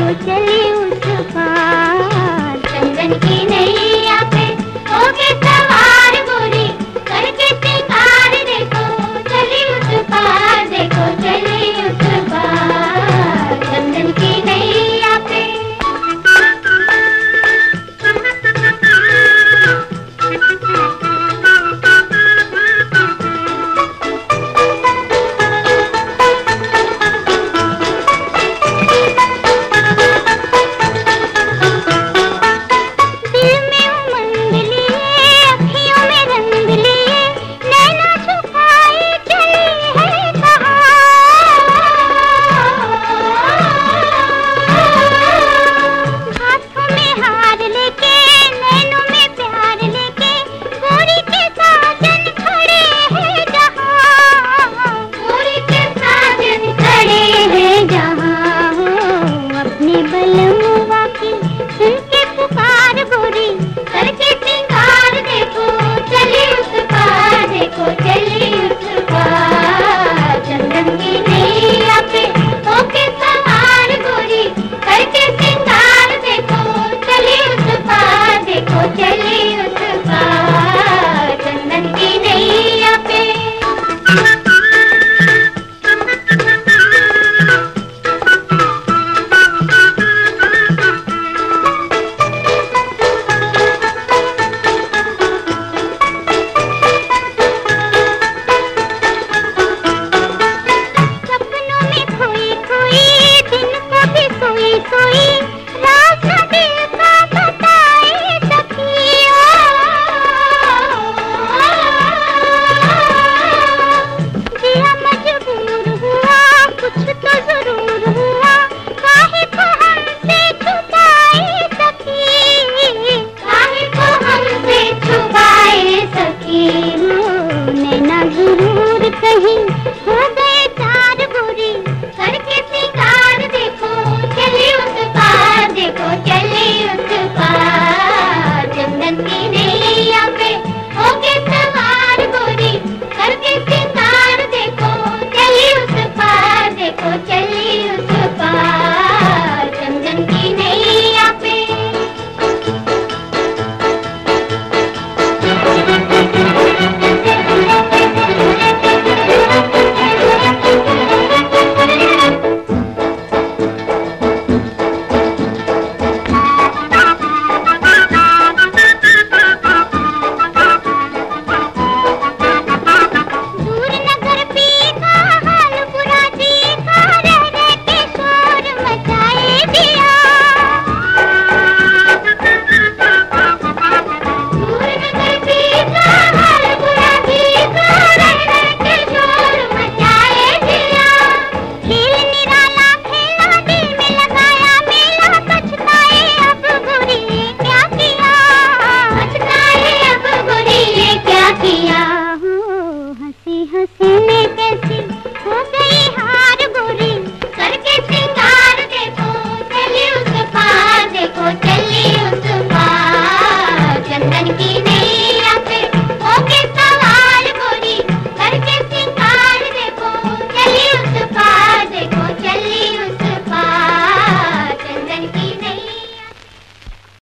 चले